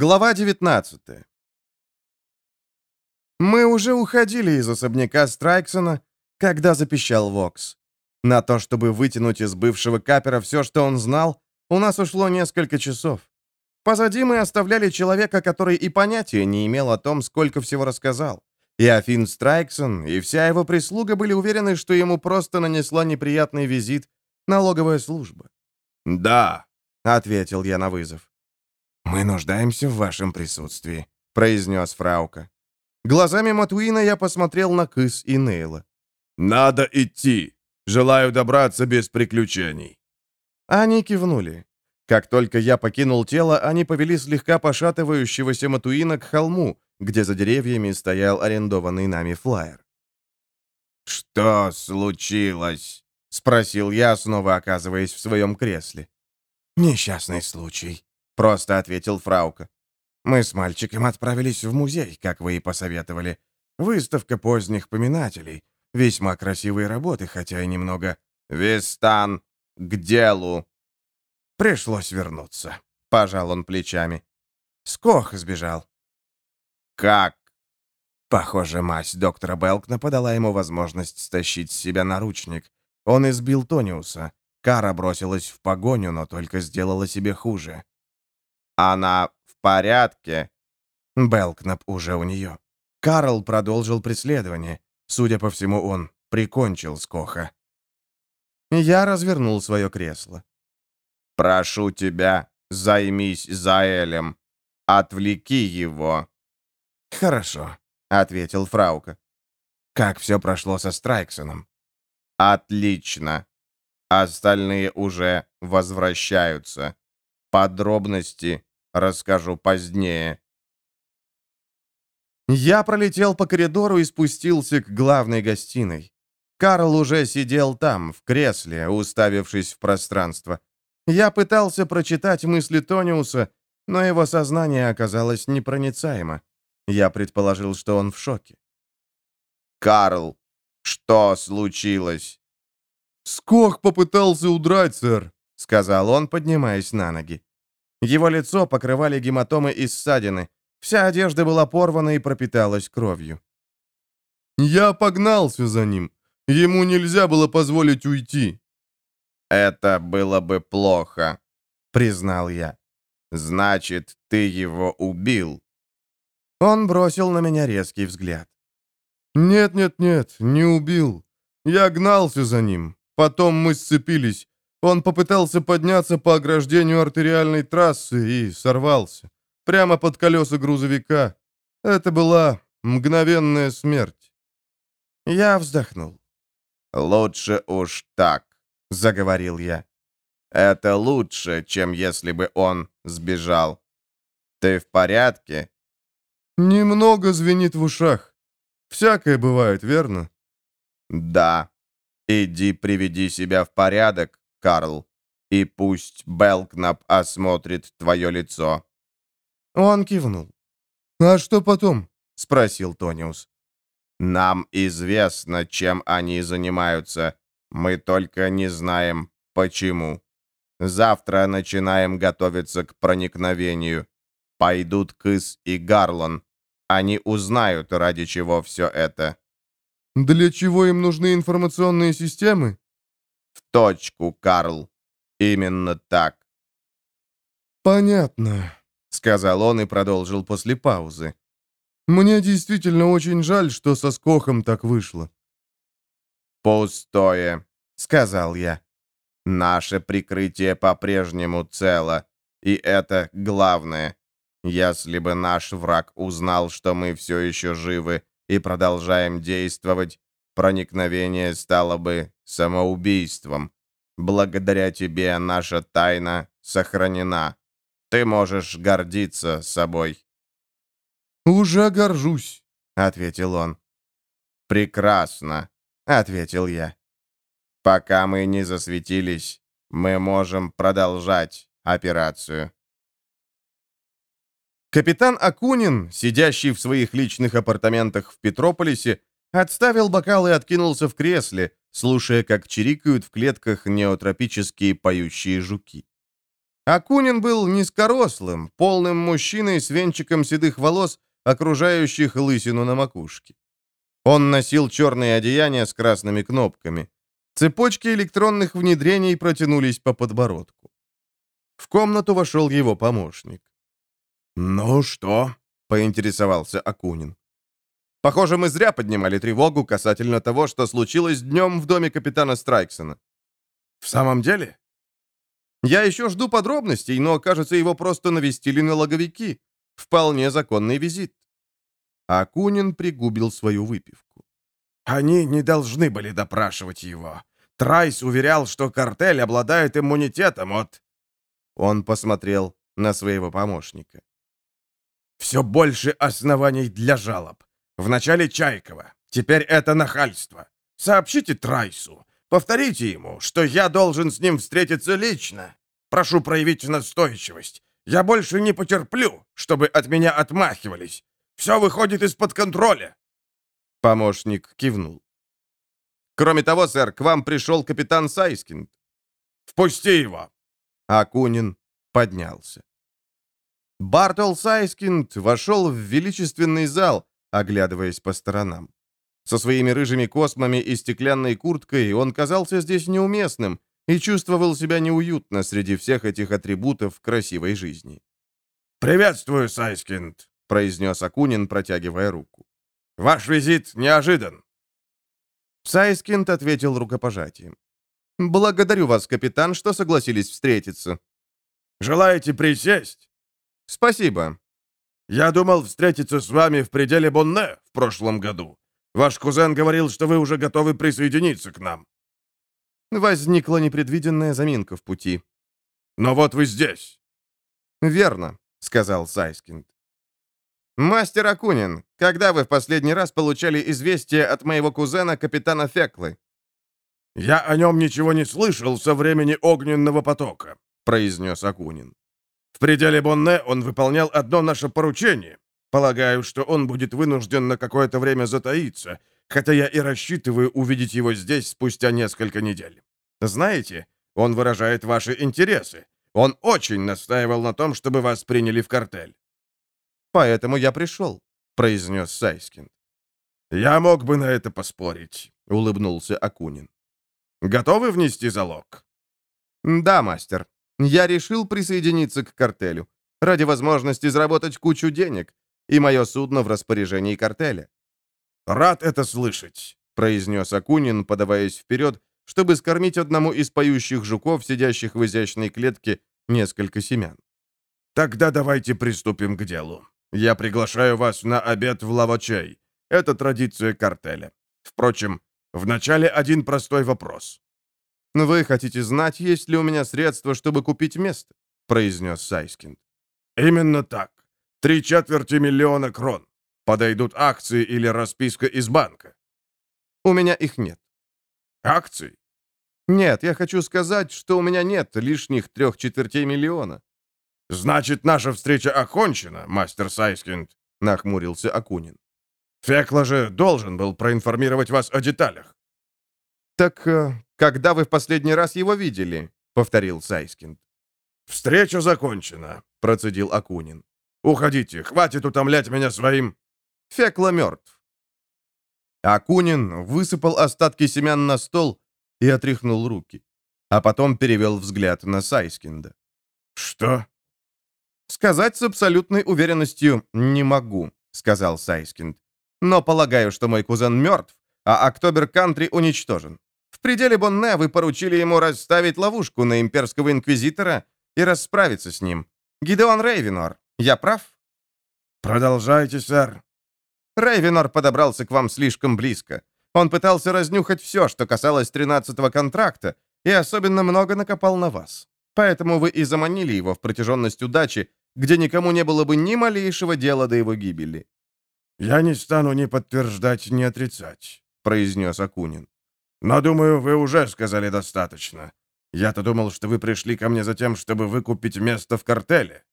Глава 19 Мы уже уходили из особняка Страйксона, когда запищал Вокс. На то, чтобы вытянуть из бывшего капера все, что он знал, у нас ушло несколько часов. Позади мы оставляли человека, который и понятия не имел о том, сколько всего рассказал. И Афин Страйксон, и вся его прислуга были уверены, что ему просто нанесла неприятный визит налоговая служба. «Да», — ответил я на вызов. «Мы нуждаемся в вашем присутствии», — произнес Фраука. Глазами Матуина я посмотрел на Кыс и Нейла. «Надо идти. Желаю добраться без приключений». Они кивнули. Как только я покинул тело, они повели слегка пошатывающегося Матуина к холму, где за деревьями стоял арендованный нами флайер. «Что случилось?» — спросил я, снова оказываясь в своем кресле. «Несчастный случай», — просто ответил Фраука. «Мы с мальчиком отправились в музей, как вы и посоветовали. Выставка поздних поминателей. Весьма красивые работы, хотя и немного...» «Вистан, к делу!» «Пришлось вернуться», — пожал он плечами. Скох сбежал. «Как?» Похоже, мать доктора Белкна подала ему возможность стащить с себя наручник. Он избил Тониуса. Кара бросилась в погоню, но только сделала себе хуже. «Она в порядке?» Белкнап уже у нее. Карл продолжил преследование. Судя по всему, он прикончил Скоха. Я развернул свое кресло. «Прошу тебя, займись Заэлем. Отвлеки его». «Хорошо», — ответил Фраука. «Как все прошло со Страйксоном?» «Отлично. Остальные уже возвращаются. Подробности расскажу позднее». Я пролетел по коридору и спустился к главной гостиной. Карл уже сидел там, в кресле, уставившись в пространство. Я пытался прочитать мысли Тониуса, но его сознание оказалось непроницаемо. Я предположил, что он в шоке. «Карл, что случилось?» «Скох попытался удрать, сэр», — сказал он, поднимаясь на ноги. Его лицо покрывали гематомы и ссадины. Вся одежда была порвана и пропиталась кровью. «Я погнался за ним. Ему нельзя было позволить уйти». «Это было бы плохо», — признал я. «Значит, ты его убил». Он бросил на меня резкий взгляд. «Нет-нет-нет, не убил. Я гнался за ним. Потом мы сцепились. Он попытался подняться по ограждению артериальной трассы и сорвался. Прямо под колеса грузовика. Это была мгновенная смерть». Я вздохнул. «Лучше уж так», — заговорил я. «Это лучше, чем если бы он сбежал. Ты в порядке?» «Немного звенит в ушах. Всякое бывает, верно?» «Да. Иди приведи себя в порядок, Карл, и пусть Белкнап осмотрит твое лицо». Он кивнул. «А что потом?» — спросил Тониус. «Нам известно, чем они занимаются. Мы только не знаем, почему. Завтра начинаем готовиться к проникновению. Пойдут Кыс и Гарлан. Они узнают, ради чего все это. Для чего им нужны информационные системы? В точку, Карл. Именно так. Понятно, сказал он и продолжил после паузы. Мне действительно очень жаль, что со Скохом так вышло. «Пустое», — сказал я. «Наше прикрытие по-прежнему цело, и это главное. Если бы наш враг узнал, что мы все еще живы и продолжаем действовать, проникновение стало бы самоубийством. Благодаря тебе наша тайна сохранена. Ты можешь гордиться собой». «Уже горжусь», — ответил он. «Прекрасно», — ответил я. «Пока мы не засветились, мы можем продолжать операцию». Капитан Акунин, сидящий в своих личных апартаментах в Петрополисе, отставил бокал и откинулся в кресле, слушая, как чирикают в клетках неотропические поющие жуки. Акунин был низкорослым, полным мужчиной с венчиком седых волос, окружающих лысину на макушке. Он носил черные одеяния с красными кнопками. Цепочки электронных внедрений протянулись по подбородку. В комнату вошел его помощник. «Ну что?» — поинтересовался Акунин. «Похоже, мы зря поднимали тревогу касательно того, что случилось днем в доме капитана Страйксона». «В самом деле?» «Я еще жду подробностей, но, кажется, его просто навестили налоговики. Вполне законный визит». Акунин пригубил свою выпивку. «Они не должны были допрашивать его. Трайс уверял, что картель обладает иммунитетом от...» Он посмотрел на своего помощника. Все больше оснований для жалоб. Вначале Чайкова, теперь это нахальство. Сообщите Трайсу, повторите ему, что я должен с ним встретиться лично. Прошу проявить настойчивость. Я больше не потерплю, чтобы от меня отмахивались. Все выходит из-под контроля». Помощник кивнул. «Кроме того, сэр, к вам пришел капитан Сайскинд». «Впусти его!» Акунин поднялся. Бартол Сайскинд вошел в величественный зал, оглядываясь по сторонам. Со своими рыжими космами и стеклянной курткой он казался здесь неуместным и чувствовал себя неуютно среди всех этих атрибутов красивой жизни. «Приветствую, Сайскинд», — произнес Акунин, протягивая руку. «Ваш визит неожидан». Сайскинд ответил рукопожатием. «Благодарю вас, капитан, что согласились встретиться». «Желаете присесть?» «Спасибо». «Я думал встретиться с вами в пределе Бонне в прошлом году. Ваш кузен говорил, что вы уже готовы присоединиться к нам». Возникла непредвиденная заминка в пути. «Но вот вы здесь». «Верно», — сказал Сайскинд. «Мастер Акунин, когда вы в последний раз получали известие от моего кузена, капитана Феклы?» «Я о нем ничего не слышал со времени огненного потока», — произнес Акунин. В пределе Бонне он выполнял одно наше поручение. Полагаю, что он будет вынужден на какое-то время затаиться, хотя я и рассчитываю увидеть его здесь спустя несколько недель. Знаете, он выражает ваши интересы. Он очень настаивал на том, чтобы вас приняли в картель. «Поэтому я пришел», — произнес Сайскин. «Я мог бы на это поспорить», — улыбнулся Акунин. «Готовы внести залог?» «Да, мастер», я решил присоединиться к картелю ради возможности заработать кучу денег, и мое судно в распоряжении картеля. «Рад это слышать», — произнес Акунин, подаваясь вперед, чтобы скормить одному из поющих жуков, сидящих в изящной клетке, несколько семян. «Тогда давайте приступим к делу. Я приглашаю вас на обед в Лавочей. Это традиция картеля. Впрочем, вначале один простой вопрос. «Вы хотите знать, есть ли у меня средства, чтобы купить место?» — произнес Сайскинд. «Именно так. Три четверти миллиона крон. Подойдут акции или расписка из банка». «У меня их нет». «Акций?» «Нет, я хочу сказать, что у меня нет лишних трех четвертей миллиона». «Значит, наша встреча окончена, мастер Сайскинд», — нахмурился Акунин. «Фекла же должен был проинформировать вас о деталях». «Так э, когда вы в последний раз его видели?» — повторил Сайскинд. «Встреча закончена», — процедил Акунин. «Уходите, хватит утомлять меня своим...» «Фекла мертв». Акунин высыпал остатки семян на стол и отряхнул руки, а потом перевел взгляд на Сайскинда. «Что?» «Сказать с абсолютной уверенностью не могу», — сказал Сайскинд. «Но полагаю, что мой кузен мертв, а Октобер Кантри уничтожен. В пределе Бонне вы поручили ему расставить ловушку на имперского инквизитора и расправиться с ним. Гидеон Рейвенор, я прав?» «Продолжайте, сэр». Рейвенор подобрался к вам слишком близко. Он пытался разнюхать все, что касалось 13-го контракта, и особенно много накопал на вас. Поэтому вы и заманили его в протяженность удачи, где никому не было бы ни малейшего дела до его гибели. «Я не стану ни подтверждать, ни отрицать», — произнес Акунин. Но, думаю, вы уже сказали достаточно. Я-то думал, что вы пришли ко мне за тем, чтобы выкупить место в картеле».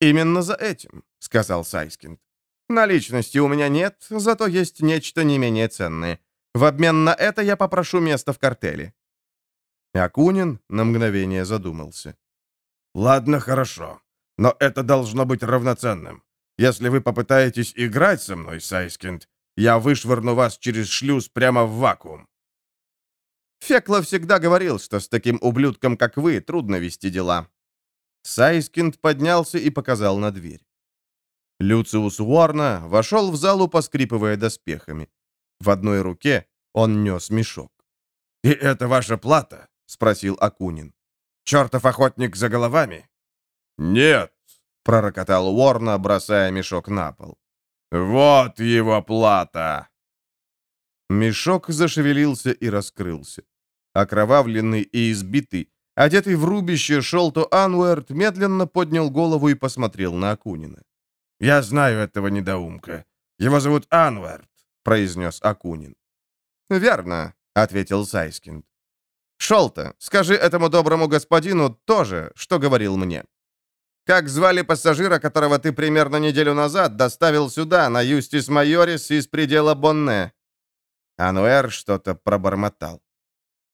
«Именно за этим», — сказал Сайскинд. «Наличности у меня нет, зато есть нечто не менее ценное. В обмен на это я попрошу место в картеле». Акунин на мгновение задумался. «Ладно, хорошо. Но это должно быть равноценным. Если вы попытаетесь играть со мной, Сайскинд, я вышвырну вас через шлюз прямо в вакуум». Фекла всегда говорил, что с таким ублюдком, как вы, трудно вести дела. Сайскинд поднялся и показал на дверь. Люциус Уорна вошел в залу, поскрипывая доспехами. В одной руке он нес мешок. «И это ваша плата?» — спросил Акунин. «Чертов охотник за головами?» «Нет», — пророкотал Уорна, бросая мешок на пол. «Вот его плата!» Мешок зашевелился и раскрылся. Окровавленный и избитый, одетый в рубище Шолто Ануэрт медленно поднял голову и посмотрел на Акунина. «Я знаю этого недоумка. Его зовут Ануэрт», — произнес Акунин. «Верно», — ответил Сайскинд. «Шолто, скажи этому доброму господину тоже, что говорил мне. Как звали пассажира, которого ты примерно неделю назад доставил сюда, на Юстис Майорис из предела Бонне?» Ануэр что-то пробормотал.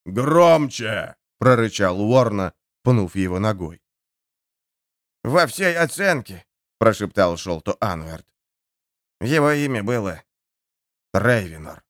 «Громче!» — прорычал Уорна, пнув его ногой. «Во всей оценке», — прошептал Шолто Ануэрт. «Его имя было Рейвенор».